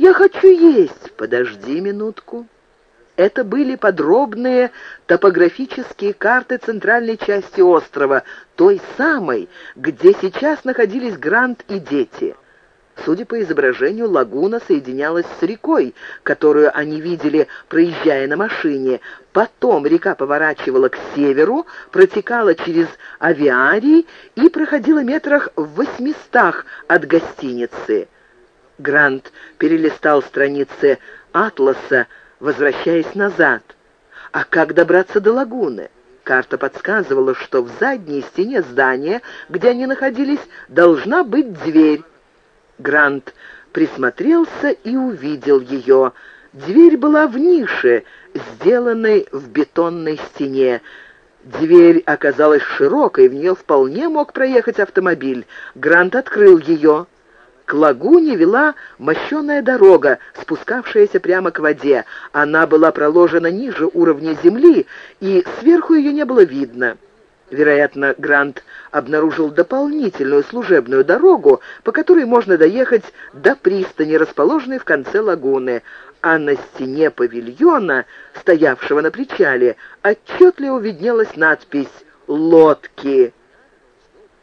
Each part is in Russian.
«Я хочу есть!» «Подожди минутку!» Это были подробные топографические карты центральной части острова, той самой, где сейчас находились Грант и дети. Судя по изображению, лагуна соединялась с рекой, которую они видели, проезжая на машине. Потом река поворачивала к северу, протекала через авиарий и проходила метрах в восьмистах от гостиницы. Грант перелистал страницы атласа, возвращаясь назад. А как добраться до лагуны? Карта подсказывала, что в задней стене здания, где они находились, должна быть дверь. Грант присмотрелся и увидел ее. Дверь была в нише, сделанной в бетонной стене. Дверь оказалась широкой, в нее вполне мог проехать автомобиль. Грант открыл ее. К лагуне вела мощеная дорога, спускавшаяся прямо к воде. Она была проложена ниже уровня земли, и сверху ее не было видно. Вероятно, Грант обнаружил дополнительную служебную дорогу, по которой можно доехать до пристани, расположенной в конце лагуны, а на стене павильона, стоявшего на причале, отчетливо виднелась надпись «Лодки».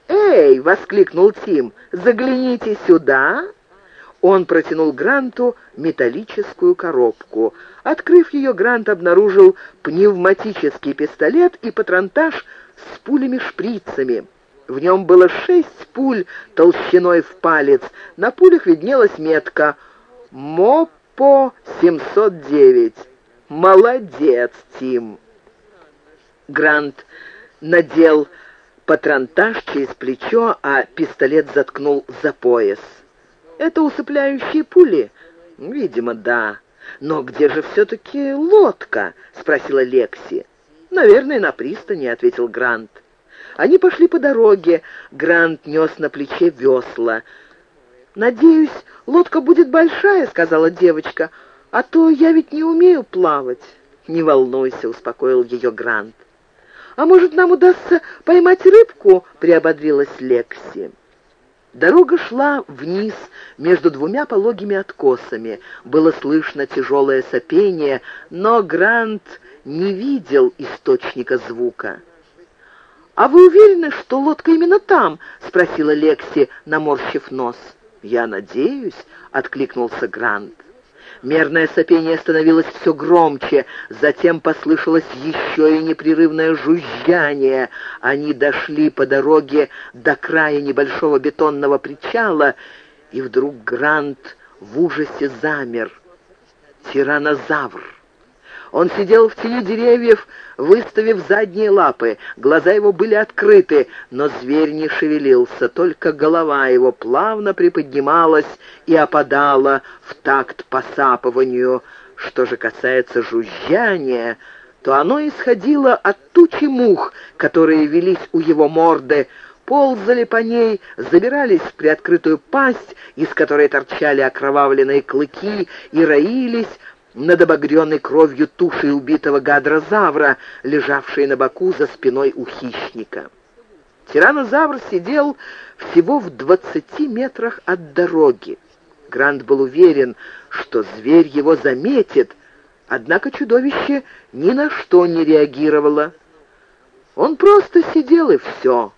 «Эй!» — воскликнул Тим. «Загляните сюда!» Он протянул Гранту металлическую коробку. Открыв ее, Грант обнаружил пневматический пистолет и патронтаж с пулями-шприцами. В нем было шесть пуль толщиной в палец. На пулях виднелась метка «МОПО-709». «Молодец, Тим!» Грант надел патронтаж через плечо, а пистолет заткнул за пояс. «Это усыпляющие пули?» «Видимо, да. Но где же все-таки лодка?» — спросила Лекси. «Наверное, на пристани», — ответил Грант. Они пошли по дороге. Грант нес на плече весла. «Надеюсь, лодка будет большая», — сказала девочка, «а то я ведь не умею плавать». «Не волнуйся», — успокоил ее Грант. «А может, нам удастся поймать рыбку?» — приободрилась Лекси. Дорога шла вниз между двумя пологими откосами. Было слышно тяжелое сопение, но Грант не видел источника звука. «А вы уверены, что лодка именно там?» — спросила Лекси, наморщив нос. «Я надеюсь», — откликнулся Грант. Мерное сопение становилось все громче, затем послышалось еще и непрерывное жужжание. Они дошли по дороге до края небольшого бетонного причала, и вдруг Грант в ужасе замер. Тиранозавр. Он сидел в тени деревьев, выставив задние лапы. Глаза его были открыты, но зверь не шевелился, только голова его плавно приподнималась и опадала в такт посапыванию. Что же касается жужжания, то оно исходило от тучи мух, которые велись у его морды, ползали по ней, забирались в приоткрытую пасть, из которой торчали окровавленные клыки, и роились над обогренной кровью тушей убитого гадрозавра, лежавшей на боку за спиной у хищника. Тиранозавр сидел всего в двадцати метрах от дороги. Грант был уверен, что зверь его заметит, однако чудовище ни на что не реагировало. Он просто сидел и все.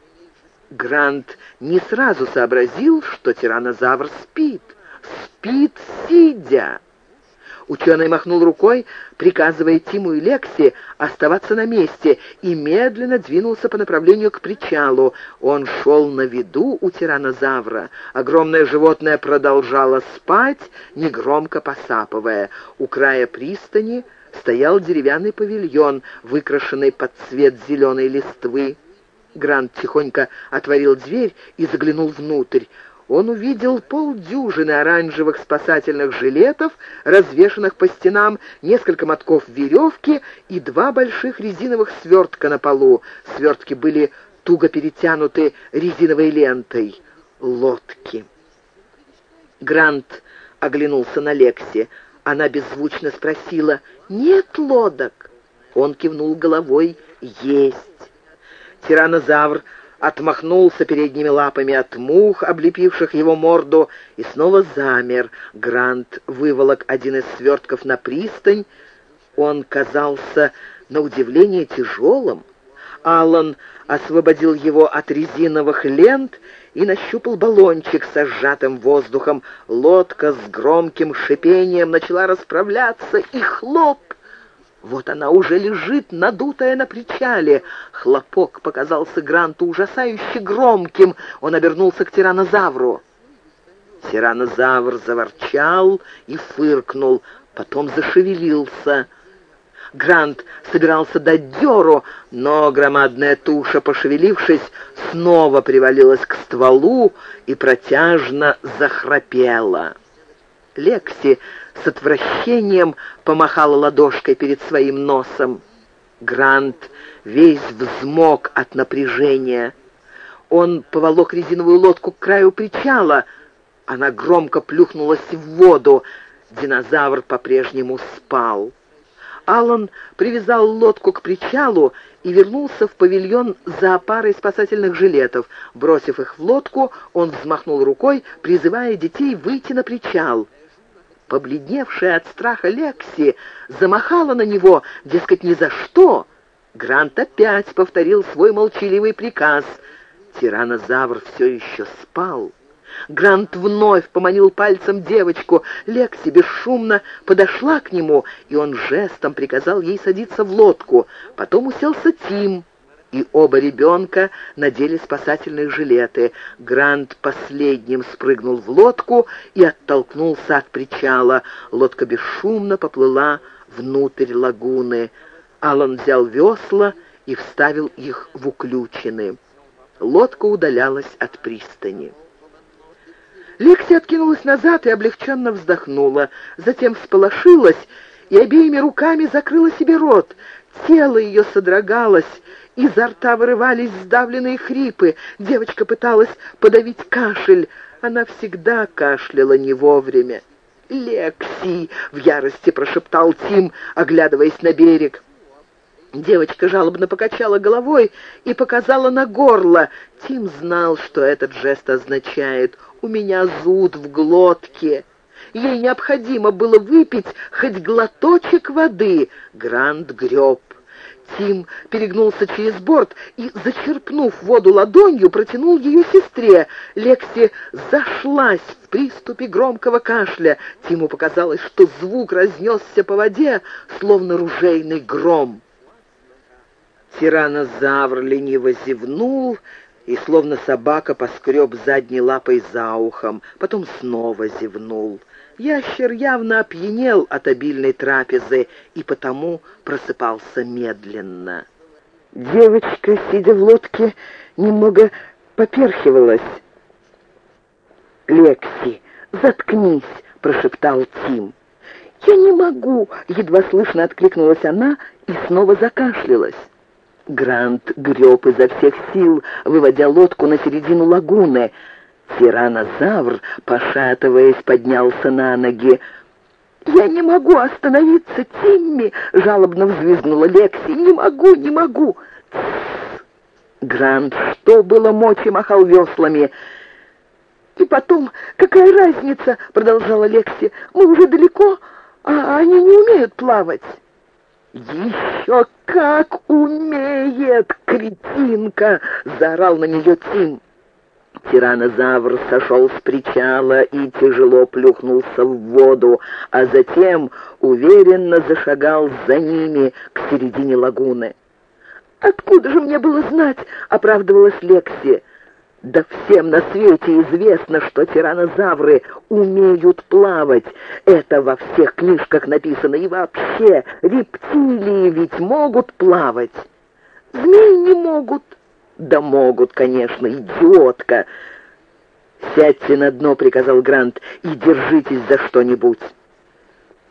Грант не сразу сообразил, что тиранозавр спит. Спит, сидя. Ученый махнул рукой, приказывая Тиму и Лекси оставаться на месте, и медленно двинулся по направлению к причалу. Он шел на виду у тиранозавра. Огромное животное продолжало спать, негромко посапывая. У края пристани стоял деревянный павильон, выкрашенный под цвет зеленой листвы. Грант тихонько отворил дверь и заглянул внутрь он увидел полдюжины оранжевых спасательных жилетов, развешанных по стенам, несколько мотков веревки и два больших резиновых свертка на полу. Свертки были туго перетянуты резиновой лентой. Лодки. Грант оглянулся на Лекси. Она беззвучно спросила «Нет лодок?» Он кивнул головой «Есть». Тиранозавр отмахнулся передними лапами от мух, облепивших его морду, и снова замер. Грант выволок один из свертков на пристань. Он казался на удивление тяжелым. Аллан освободил его от резиновых лент и нащупал баллончик со сжатым воздухом. Лодка с громким шипением начала расправляться, и хлоп! Вот она уже лежит, надутая на причале. Хлопок показался Гранту ужасающе громким. Он обернулся к тиранозавру. Тиранозавр заворчал и фыркнул, потом зашевелился. Грант собирался дать дёру, но громадная туша, пошевелившись, снова привалилась к стволу и протяжно захрапела. Лекси с отвращением помахала ладошкой перед своим носом. Грант весь взмок от напряжения. Он поволок резиновую лодку к краю причала. Она громко плюхнулась в воду. Динозавр по-прежнему спал. Аллан привязал лодку к причалу и вернулся в павильон за парой спасательных жилетов. Бросив их в лодку, он взмахнул рукой, призывая детей выйти на причал. Побледневшая от страха Лекси замахала на него, дескать, ни за что. Грант опять повторил свой молчаливый приказ. Тиранозавр все еще спал. Грант вновь поманил пальцем девочку. Лекси бесшумно подошла к нему, и он жестом приказал ей садиться в лодку. Потом уселся Тим и оба ребенка надели спасательные жилеты. Грант последним спрыгнул в лодку и оттолкнулся от причала. Лодка бесшумно поплыла внутрь лагуны. Алан взял весла и вставил их в уключины. Лодка удалялась от пристани. Лекси откинулась назад и облегченно вздохнула, затем всполошилась и обеими руками закрыла себе рот. Тело ее содрогалось, Изо рта вырывались сдавленные хрипы. Девочка пыталась подавить кашель. Она всегда кашляла не вовремя. «Лекси!» — в ярости прошептал Тим, оглядываясь на берег. Девочка жалобно покачала головой и показала на горло. Тим знал, что этот жест означает «У меня зуд в глотке». Ей необходимо было выпить хоть глоточек воды. Грант греб. Тим перегнулся через борт и, зачерпнув воду ладонью, протянул ее сестре. Лекси зашлась в приступе громкого кашля. Тиму показалось, что звук разнесся по воде, словно ружейный гром. Тиранозавр лениво зевнул и, словно собака, поскреб задней лапой за ухом, потом снова зевнул. Ящер явно опьянел от обильной трапезы и потому просыпался медленно. Девочка, сидя в лодке, немного поперхивалась. «Лекси, заткнись!» — прошептал Тим. «Я не могу!» — едва слышно откликнулась она и снова закашлялась. Грант греб изо всех сил, выводя лодку на середину лагуны — Тиранозавр, пошатываясь, поднялся на ноги. «Я не могу остановиться, Тимми!» — жалобно взвизгнула Лекси. «Не могу, не могу!» Грант, что было мочи, махал веслами. «И потом, какая разница?» — продолжала Лекси. «Мы уже далеко, а они не умеют плавать». «Еще как умеет, кретинка!» — заорал на нее Тим. Тиранозавр сошел с причала и тяжело плюхнулся в воду, а затем уверенно зашагал за ними к середине лагуны. «Откуда же мне было знать?» — оправдывалась Лекси. «Да всем на свете известно, что тиранозавры умеют плавать. Это во всех книжках написано. И вообще, рептилии ведь могут плавать. Змеи не могут». «Да могут, конечно, идиотка!» «Сядьте на дно», — приказал Грант, — «и держитесь за что-нибудь».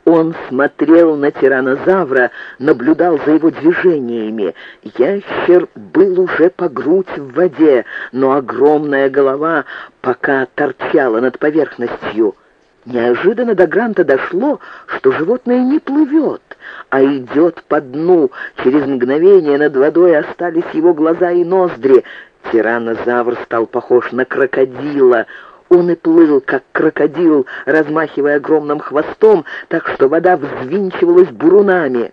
Он смотрел на тиранозавра, наблюдал за его движениями. Ящер был уже по грудь в воде, но огромная голова пока торчала над поверхностью. Неожиданно до Гранта дошло, что животное не плывет, а идет по дну. Через мгновение над водой остались его глаза и ноздри. Тиранозавр стал похож на крокодила. Он и плыл, как крокодил, размахивая огромным хвостом, так что вода взвинчивалась бурунами.